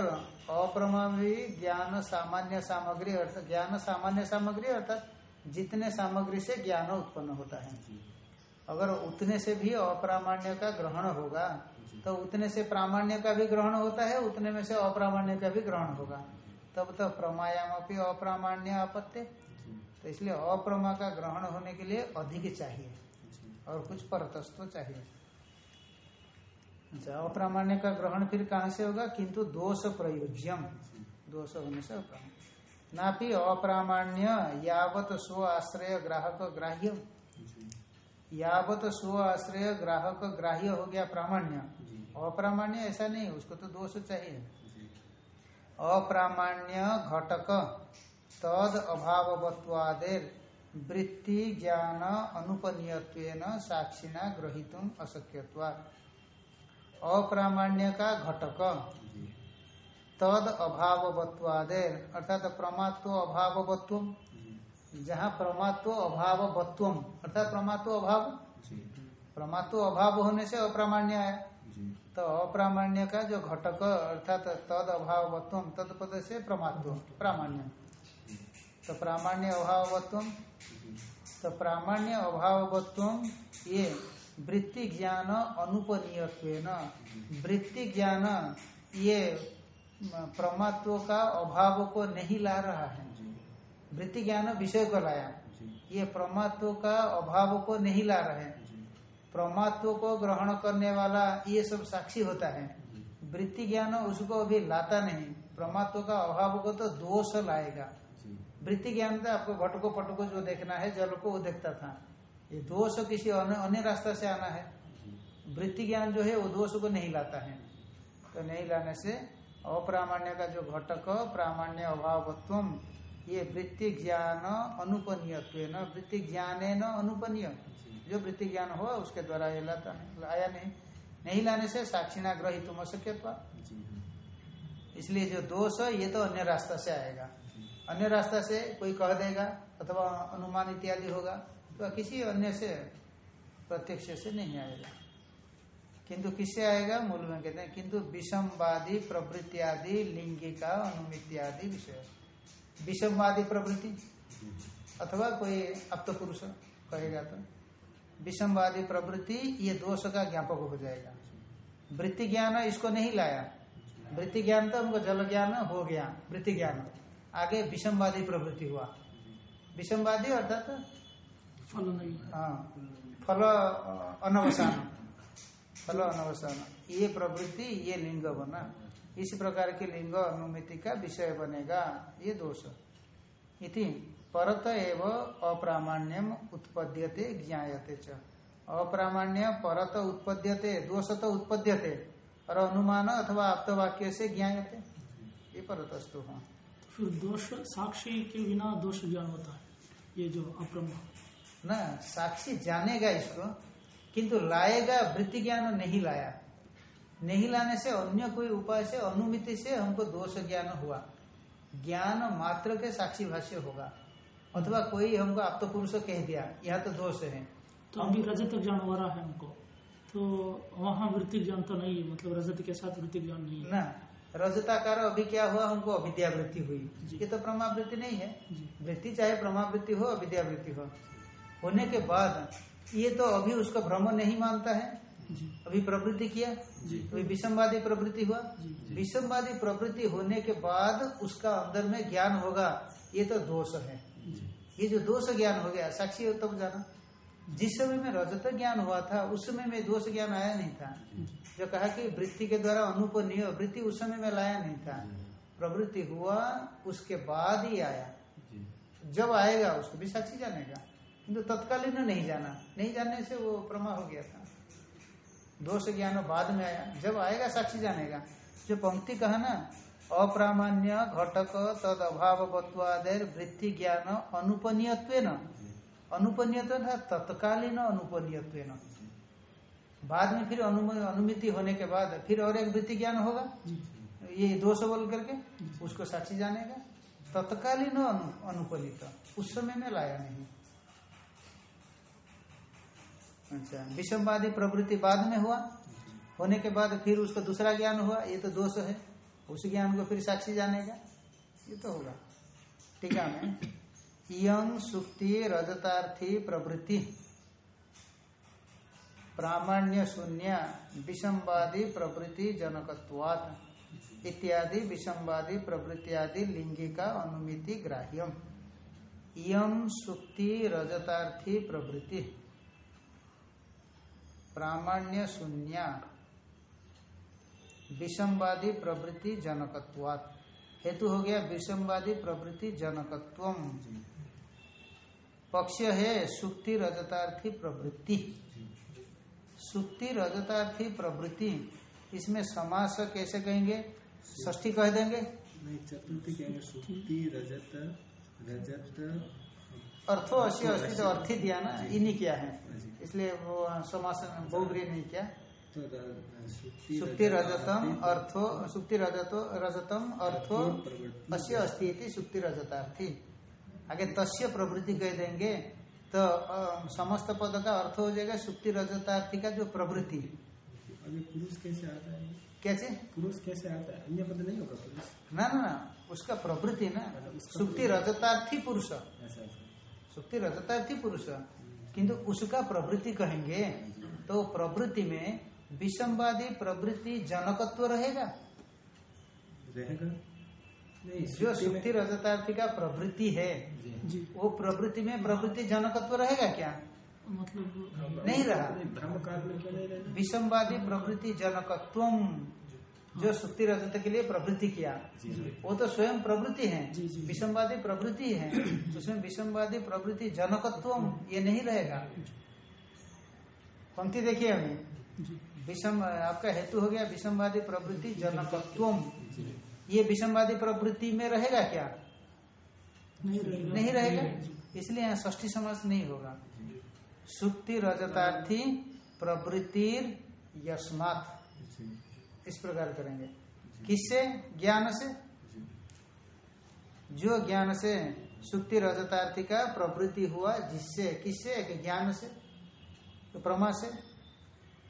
अप्रमा भी ज्ञान सामान्य सामग्री, अर्थात ज्ञान सामान्य सामग्री, अर्थात जितने सामग्री से ज्ञान उत्पन्न होता है। अगर उतने से भी अप्रामाण्य का ग्रहण होगा तो उतने से प्रामाण्य का भी ग्रहण होता है, उतने में से अप्रामाण्य का भी ग्रहण होगा। तब तो प्रमायाम अपनी अप्रामाण्य आपत्ति। तो इसलिए अप्रमा का ग्रहण होने के लिए अधिक चाहिए और कुछ परतस्व चाहिए। अच्छा अप्रामाण्य का ग्रहण फिर कहाँ से होगा? किंतु दोष प्रयोज्यम। दोष होने से नापि अप्रामाण्य यावत स्व आश्रय ग्राहक ग्राह्य यावत स्व आश्रय ग्राहक ग्राह्य हो गया प्रामाण्य। अप्रामाण्य ऐसा नहीं, उसको तो दोष चाहिए। अप्रामाण्य घटक। तद अभावत्वादेर वृत्ति ज्ञान अनुपनीयत्वेन साक्षिना ग्रहितुम अशक्यत्वात् अप्रामाण्य का घटक तद अभावत्वादेर अर्थात प्रमात्व अभावत्व जहाँ प्रमात्व अभावत्व अर्थात प्रमात्व अभाव। प्रमात्व अभाव होने से अप्रामाण्य आया तो अप्रामाण्य का जो घटक अर्थात तद अभावत्व तत्पद से प्रमात्व प्रामाण्य। तो प्रामाण्य अभावत्व तो प्रामाण्य अभावत्व ये वृत्ति ज्ञान अनुपनीयत्व वृत्ति ज्ञान ये प्रमात्व का अभाव को नहीं ला रहा है। वृत्ति ज्ञान विषय को लाया। ये प्रमात्व का अभाव को नहीं ला रहे हैं। प्रमात्व को ग्रहण करने वाला ये सब साक्षी होता है। वृत्ति ज्ञान उसको अभी लाता नहीं। प्रमात्व का अभाव को तो दोष लाएगा। वृत्ति ज्ञान तो आपको घटको पटको जो देखना है जल को वो देखता था। ये दोष किसी अन्य रास्ता से आना है। वृत्ति ज्ञान जो है वो दोष को नहीं लाता है। तो नहीं लाने से अप्रामाण्य का जो घटक प्रामाण्य अभावत्व ये वृत्ति ज्ञान अनुपनीय वृत्ति ज्ञान न अनुपनीय। जो वृत्ति ज्ञान हो उसके द्वारा ये लाता है। लाया नहीं। नहीं लाने से साक्षिणा ग्रहित तुम अशक्य इसलिए जो दोष ये तो अन्य रास्ता से आएगा। अन्य रास्ता से कोई कह देगा अथवा अनुमान इत्यादि होगा तो किसी अन्य से प्रत्यक्ष से नहीं आएगा। किंतु किससे आएगा? मूल में कहते हैं, किंतु विषमवादी प्रवृत्तियादि लिंगिका अनुमित्यादि विषय। विषमवादी प्रवृत्ति? अथवा कोई अप्त पुरुष कहेगा तो? विषमवादी प्रवृत्ति, ये दोष का ज्ञापक हो जाएगा। वृत्ति ज्ञान इसको नहीं लाया। वृत्ति ज्ञान तो हमको जल ज्ञान हो गया, वृत्ति ज्ञान। आगे विषमवादी प्रवृत्ति हुआ। विषमवादी अर्थात फल हाँ फल अनवसान। फल अनवसान। ये प्रवृत्ति ये लिंग बना। इस प्रकार के लिंग अनुमिति का विषय बनेगा। ये दोष। इति परत एव अप्रामाण्यम उत्पद्यते ज्ञायते च। अप्रामाण्य परत उत्पद्यते दोष तो उत्पद्यते। और अनुमान अथवा आप्तवाक्य से ज्ञायते। ये परतस्तु हाँ। फिर दोष साक्षी के बिना दोष ज्ञान होता है। ये जो अप्रमा न साक्षी जानेगा इसको किंतु लाएगा वृत्ति ज्ञान नहीं लाया। नहीं लाने से अन्य कोई उपाय से अनुमिति से हमको दोष ज्ञान हुआ। ज्ञान मात्र के साक्षी भाष्य होगा। अथवा कोई हमको आप तो पुरुष कह दिया यह तो दोष है। तो अभी रजत ज्ञान हो रहा है हमको। तो वहाँ वृत्ति ज्ञान तो नहीं है मतलब रजत के साथ वृत्ति ज्ञान नहीं है। ना रजताकार अभी क्या हुआ? हमको अविद्यावृत्ति हुई। ये तो प्रमावृत्ति नहीं है। वृत्ति चाहे प्रमावृत्ति हो अविद्या वृत्ति हो। होने के बाद ये तो अभी उसका भ्रम नहीं मानता है। अभी प्रवृत्ति किया। अभी विषमवादी प्रवृत्ति हुआ। विषमवादी प्रवृत्ति होने के बाद उसका अंदर में ज्ञान होगा। ये तो दोष है। ये जो दोष ज्ञान हो गया साक्षी हो तब जाना। जिस समय में रजत ज्ञान हुआ था उस समय में दोष ज्ञान आया नहीं था। जो कहा कि वृत्ति के द्वारा अनुपनीय वृत्ति उस समय में लाया नहीं था। प्रवृत्ति हुआ उसके बाद ही आया। जब आएगा उसको भी साक्षी जानेगा। किंतु तत्कालीन नहीं जाना। नहीं जानने से वो प्रमा हो गया था। दोष ज्ञान बाद में आया। जब आएगा साक्षी जानेगा। जो पंक्ति कहा ना अप्रामाण्य घटक तद अभावत्वादेर वृत्ति ज्ञान अनुपनीयत्व अनुपनीयत्व था तत्कालीन अनुपनीयत्व बाद में फिर अनुमिति होने के बाद फिर और एक वृत्ति ज्ञान होगा। ये दोष बोल करके उसको साक्षी जानेगा। तत्कालीन अनु, अनुपलित उस समय में लाया नहीं। अच्छा विषमवादी प्रवृत्ति बाद में हुआ। होने के बाद फिर उसका दूसरा ज्ञान हुआ। ये तो दोष है। उस ज्ञान को फिर साक्षी जानेगा। ये तो होगा। टीका में यंग सुक्ति रजतार्थी प्रवृत्ति प्रामाण्य शून्य विषमवादी प्रवृत्ति जनकत्वात् इत्यादि विषमवादी प्रवृत्तियादि लिंगिका अनुमिति ग्राह्यम। यम सुक्ति रजतार्थी प्रवृत्ति प्रामाण्य शून्य विषमवादी प्रवृत्ति जनकत्वात्। हेतु हो गया विषमवादी प्रवृत्ति जनकत्व पक्ष है सुक्ति रजतार्थी प्रवृत्ति। सुक्ति रजतार्थी प्रवृत्ति इसमें समास कैसे कहेंगे? ष्ठी कह देंगे। नहीं चतुर्थी कहेंगे सुक्ति रजत रजत। अर्थो तो अर्थी दिया ना? इन्हीं क्या है। इसलिए वो समास बहुग्री नहीं किया। तो सुक्ति रजतम अर्थो सुक्ति रजतो रजतम अर्थो अस्य अस्ति सुक्ति रजतार्थी। आगे तस्य प्रवृत्ति कह देंगे। तो समस्त पद का अर्थ हो जाएगा सुक्ति रजतार्थी का जो प्रवृत्ति अभी पुरुष कैसे आता है? कैसे? पुरुष कैसे आता है? अन्य पद नहीं होगा पुरुष। ना ना ना उसका प्रवृत्ति ना। उसका सुक्ति रजतार्थी पुरुष। ऐसा ऐसा सुक्ति रजतार्थी पुरुष। किंतु उसका प्रवृत्ति कहेंगे तो प्रवृत्ति में विषमवादी प्रवृत्ति जनकत्व रहेगा। रहेगा। जो सुक्ति रजतार्थी का प्रवृत्ति है जी। वो प्रवृत्ति में प्रवृत्ति जनकत्व रहेगा क्या? मतलब नहीं रहा। विषमवादी प्रवृत्ति जनकत्व जो। सुक्ति रजत के लिए प्रवृत्ति किया। वो तो स्वयं प्रवृत्ति है। विषमवादी प्रवृत्ति है। उसमें विषमवादी प्रवृत्ति जनकत्व ये नहीं रहेगा। पंक्ति देखिए हमें विषम आपका हेतु हो गया विषमवादी प्रवृत्ति जनकत्व ये विषमवादी प्रवृत्ति में रहेगा क्या? नहीं रहेगा। नहीं रहेगा? इसलिए यहाँ ष्ठी समास नहीं होगा। सुक्ति रजतार्थी प्रवृत्तिर यस्मात्। इस प्रकार करेंगे। किससे? ज्ञान से। जो। ज्ञान से सुक्ति रजतार्थी का प्रवृत्ति हुआ जिससे किससे? ज्ञान से। तो प्रमा से।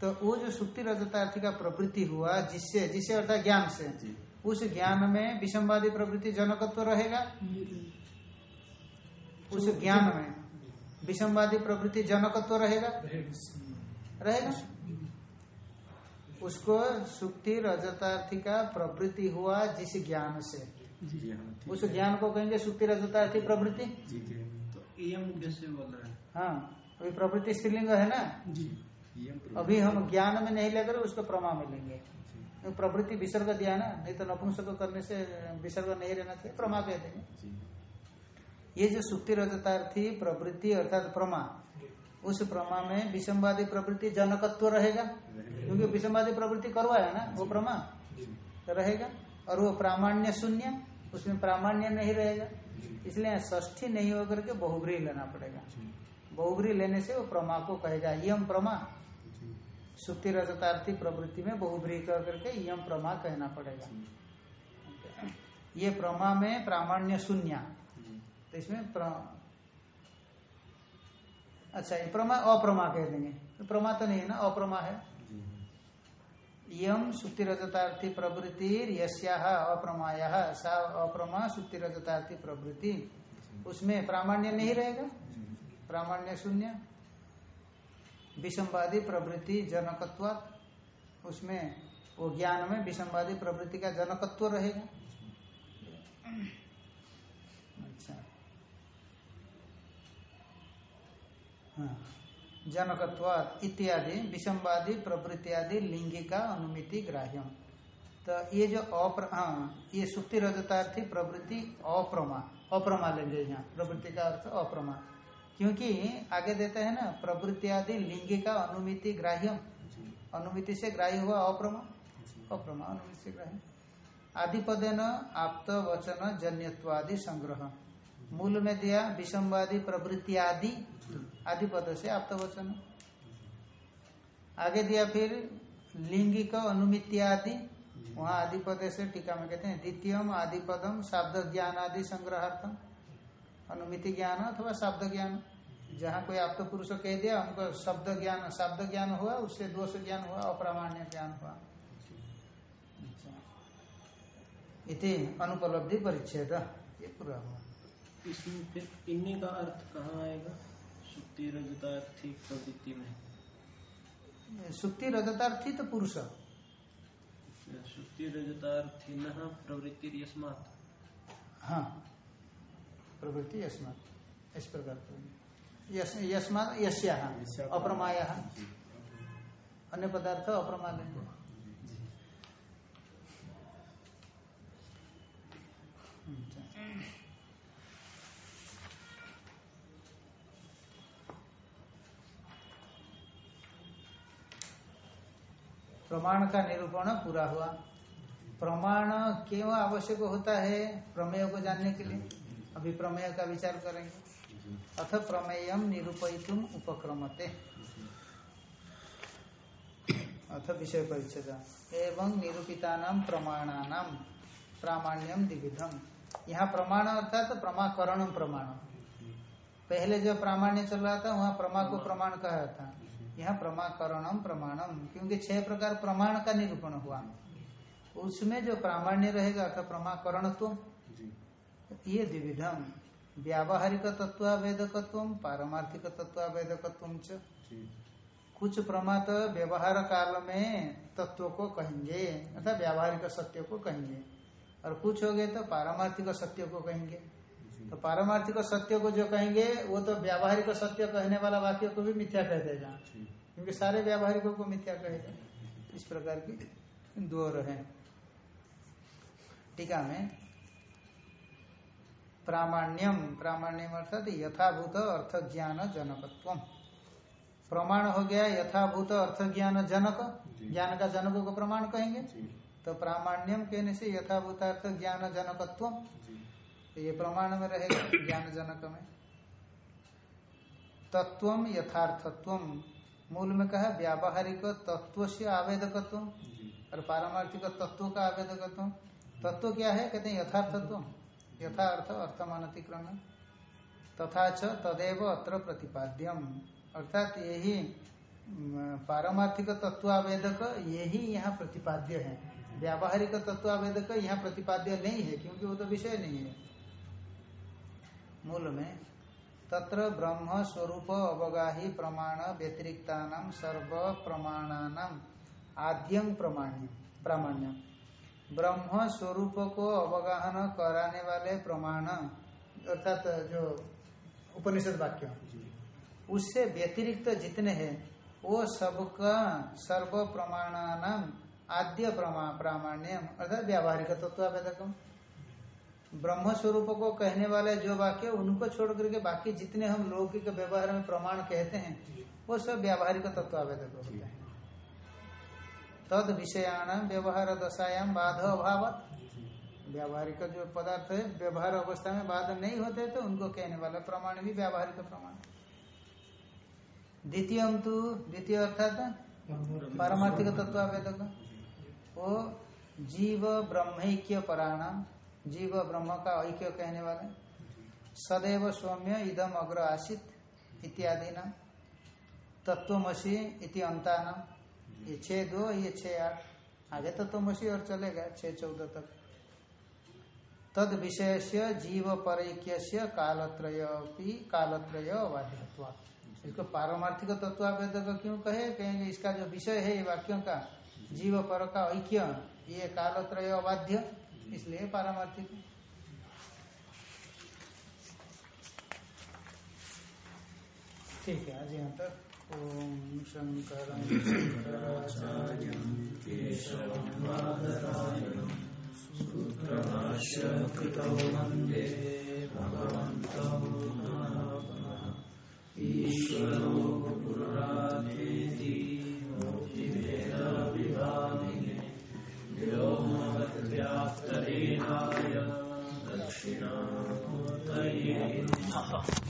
तो वो जो सुक्ति रजतार्थी का प्रवृत्ति हुआ जिससे जिससे अर्थात ज्ञान से। उस ज्ञान में विषमवादी प्रवृत्ति जनकत्व रहेगा। उस ज्ञान में विषमवादी प्रवृत्ति जनकत्व रहेगा। रहेगा। उसको सुक्ति रजतार्थी का प्रवृत्ति हुआ जिस ज्ञान से। हाँ उस ज्ञान को कहेंगे सुक्ति रजतार्थी प्रवृत्ति। जी जी तो बोल रहे हैं? हाँ अभी प्रवृत्ति स्त्रीलिंग है ना? जी। अभी हम ज्ञान में नहीं लेकर उसको प्रमा में लेंगे। तो प्रवृत्ति विसर्ग दिया ना नहीं तो नपुंसक करने से विसर्ग नहीं रहना चाहिए प्रमा कह देंगे। ये जो सुक्ति रजतार्थी प्रवृत्ति अर्थात प्रमा उस प्रमा में विषमवादी प्रवृत्ति जनकत्व रहेगा। क्योंकि विषमवादी प्रवृत्ति करवाया ना वो प्रमा तो रहेगा और वो प्रामाण्य शून्य उसमें प्रामाण्य नहीं रहेगा। इसलिए ष्ठी नहीं होकर के बहुग्री लेना पड़ेगा। बहुग्री लेने से वो प्रमा को कहेगा यम प्रमा सुक्ति रजतार्थी प्रवृत्ति में बहुग्री कर करके यम प्रमा कहना पड़ेगा। ये प्रमा में प्रामाण्य शून्य। तो इसमें प्र... अच्छा ये प्रमा अप्रमा कह देंगे। तो प्रमा तो नहीं है ना, अप्रमा है। यम सुक्ति रजतार्थी प्रवृत्ति यस्या अप्रमाया, सा अप्रमा सुक्ति रजतार्थी प्रवृत्ति। उसमें प्रामाण्य नहीं रहेगा। प्रामाण्य शून्य। विषमवादी प्रवृत्ति जनकत्व, उसमें, वो ज्ञान में विषमवादी प्रवृत्ति का जनकत्व रहेगा। अच्छा। हाँ। जनकत्वात् इत्यादि, विषमवादी प्रवृत्ति आदि लिंगी का अनुमिति ग्राह्यम। तो ये जो अप्र हाँ ये सुक्ति रजतार्थी प्रवृत्ति अप्रमा अप्रमा लेंगे यहाँ। प्रवृत्ति का अर्थ अप्रमा। क्योंकि आगे देते हैं ना, प्रवृत्ति आदि लिंगी का अनुमिति, ग्राह्यम। अनुमिति से ग्राह्य हुआ अप्रमा अप्रमा अनुमिति से ग्राह्य। आदिपदे न आप्त, वचन, जन्यत्वादि, संग्रह। मूल में दिया विषमवादी प्रवृत्ति आदि आदि पद से आप्त वचन। आगे दिया फिर, लिंगिक अनुमित्यादि वहाँ आदि पद से टीका में कहते हैं, द्वितीयम आदि पदम शाब्द ज्ञान आदि, संग्रहार्थम। अनुमिति ज्ञान अथवा शब्द ज्ञान। जहाँ कोई आप तो पुरुष कह दिया हमको शब्द ज्ञान शब्द ज्ञान हुआ उससे दोष ज्ञान हुआ अप्रामाण्य ज्ञान हुआ। अच्छा। इति अनुपलब्धि परिच्छेद। ये पूरा हुआ। इसमें फिर इन्हीं का अर्थ कहाँ आएगा? सुक्ति रजतार्थी प्रवृत्ति में। सुक्ति रजतार्थी तो पुरुष। सुक्ति रजतार्थी न प्रवृत्ति हाँ। प्रवृत्ति यस्मात् इस प्रकार अप्रमाया। अन्य पदार्थ अप्रमा लेंगे प्रमाण का निरूपण पूरा हुआ। प्रमाण क्यों आवश्यक होता है? प्रमेय को जानने के लिए। अभी प्रमेय का विचार करेंगे। अथ प्रमेयम निरूपयितुम उपक्रमते। अथ विषय परिच्छेद। एवं निरूपिता प्रमाणानाम प्रामाण्यम द्विविधम यहाँ प्रमाण अर्थात तो प्रमाकरणम प्रमाण। पहले जो प्रामाण्य चल रहा था वहाँ प्रमा को प्रमाण। कहा था यहाँ प्रमाकरणम प्रमाणम क्योंकि छह प्रकार प्रमाण का निरूपण हुआ। उसमें जो प्रामाण्य रहेगा अर्थात प्रमाकरण तो ये द्विविधम। व्यावहारिक तत्वावेदकत्व पारमार्थिक तत्वावेदकत्व च कुछ प्रमा तो व्यवहार काल में तत्व को कहेंगे अर्थात व्यावहारिक सत्य को कहेंगे। और कुछ हो गए तो पारमार्थिक सत्य को कहेंगे। तो पारमार्थिक सत्य को जो कहेंगे वो तो व्यावहारिक सत्य कहने वाला वाक्य को भी मिथ्या कह देगा। क्योंकि सारे व्यावहारिकों को मिथ्या कहेगा इस प्रकार की दो रहे टीका में प्रामाण्यम प्रामाण्यम अर्थात यथाभूत अर्थ ज्ञान जनकत्व प्रमाण हो गया यथाभूत अर्थ ज्ञान जनक ज्ञान का जनक को प्रमाण कहेंगे? तो प्रामाण्यम कहने से यथाभूत अर्थ ज्ञान जनकत्व तो ये प्रमाण में रहेगा ज्ञान जनक में। तत्व यथार्थत्व मूल में कहा व्यावहारिक तत्व से आवेदकत्व और पारमार्थिक तत्व का आवेदकत्व तत्व क्या है? कहते हैं यथार्थत्व यथा अर्थ अर्थमानतिक्रम। तथा च तदेव अत्र प्रतिपाद्यम। अर्थात यही पारमार्थिक तत्वावेदक यही यहाँ प्रतिपाद्य है। व्यावहारिक तत्वावेदक यहाँ प्रतिपाद्य नहीं है, क्योंकि वो तो विषय नहीं है। मूल में, तत्र ब्रह्म स्वरूप अवगाही प्रमाण व्यतिरिक्ता सर्व प्रमाणानाम आद्यं प्रमाण्य प्रामाण्य ब्रह्म स्वरूप को अवगाहन कराने वाले प्रमाण अर्थात जो उपनिषद वाक्य। उससे व्यतिरिक्त जितने हैं वो सबका सर्व प्रमाणानाम आद्य प्रमा प्रामाण्यम अर्थात व्यावहारिक तत्वावेदकम ब्रह्म स्वरूप को कहने वाले जो वाक्य उनको छोड़ करके बाकी जितने हम लौकिक व्यवहार में प्रमाण कहते हैं वो सब व्यावहारिक तत्वावेदक होते हैं। तद विषयाण व्यवहार दशायाम बाध अभाव। व्यावहारिक जो पदार्थ है, व्यवहार अवस्था में बाध नहीं होते तो उनको कहने वाला प्रमाण भी व्यावहारिक प्रमाण। द्वितीय तो द्वितीय अर्थात पारमार्थिक तत्वावेदक वो जीव ब्रह्मैक्य पराणाम, जीव ब्रह्म का ऐक्य कहने वाले। सदैव सौम्य इदम अग्र आसित इत्यादि नाम तत्वमसी इति अंता नाम ये छह दो, ये छह आठ। आगे तो तत्वमसी और चलेगा, छह चौदह तक। तद विषय जीव परैक्य कालत्रय कालत्रय बाध्यत्वा इसको पारमार्थिक तत्वावेदक क्यों कहे? कहेंगे इसका जो विषय है, ये वाक्यों का, जीव पर का ऐक्य, ये कालत्रय अबाध्य इसलिए पारमार्थिक। ठीक है, आज यहाँ तक। ओम शंकर शंकराचार्य वंदे भगवन्तौ ईश्वरो गुरुराधेति मूर्तिभेदविभागिने व्योमवद्व्याप्तदेहाय दक्षिणामूर्तये नमः।